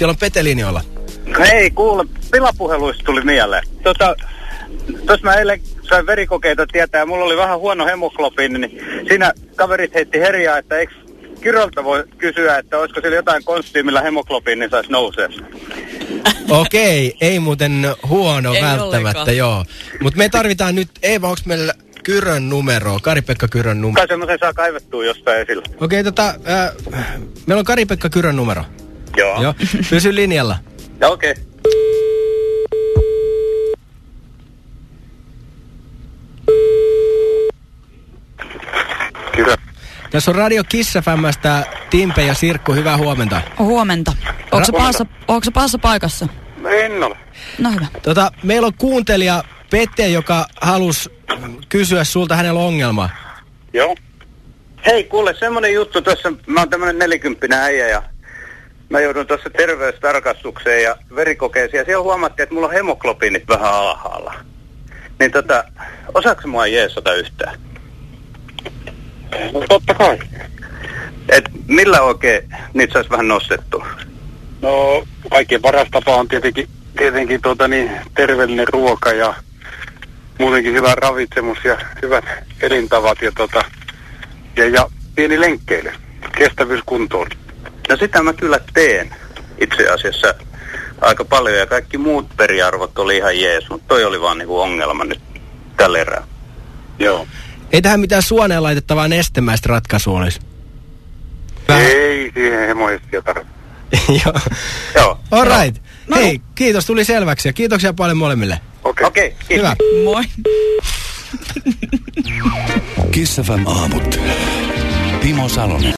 Siellä on Pete linjoilla. Hei, kuule, pilapuheluista tuli mieleen. Tota, tos mä eilen sain verikokeita tietää ja mulla oli vähän huono hemoglobiini, niin siinä kaverit heitti herjaa, että eikö Kyrolta voi kysyä, että olisiko sillä jotain konstia, millä hemoglobiini saisi nousea. Okei, ei muuten huono Ei välttämättä, ollenkaan. joo. Mutta me tarvitaan nyt, Eeva, onko meillä Kyrön numero, Kari-Pekka Kyrön numero? Kai semmoisen saa kaivettua jostain esillä. Okei, tota, äh, meillä on Kari-Pekka Kyrön numero. Joo. Joo, pysy linjalla. Ja Okei. Okay. Kyllä. Tässä on Radio Kiss FMstä Timpe ja Sirkku, hyvää huomenta. Huomenta. Onko pahassa, pahassa paikassa? En ole. No hyvä. Tota, meillä on kuuntelija Pete, joka halusi kysyä sulta hänellä on ongelma. Joo. Hei, kuule, semmonen juttu tuossa, mä oon tämmönen nelikymppinen äijä ja mä joudun tuossa terveystarkastukseen ja verikokeeseen ja siellä huomattiin, että mulla on hemoglobiinit vähän alhaalla. Niin tota, osaako mua jeesota yhtään? No totta kai. Et millä oikein niitä saisi vähän nostettua? No kaikkein paras tapa on tietenkin, tietenkin tuota niin, terveellinen ruoka ja muutenkin hyvä ravitsemus ja hyvät elintavat ja, tota, ja, ja pieni lenkkeily. Kestävyys kuntoon. No sitä mä kyllä teen itse asiassa aika paljon ja kaikki muut periarvot oli ihan jees, mutta toi oli vaan niinku ongelma nyt tällä erää. Joo. Ei tähän mitään suoneen laitettavaa nestemäistä ratkaisua olisi. Vähän- Ei siihen hemoistia tarvitse. Joo. Joo. All right. Hei, kiitos, tuli selväksi ja kiitoksia paljon molemmille. Okei. Okei, okay, kiitos. Hyvä. Moi. Kiss FM aamut. Timo Salonen.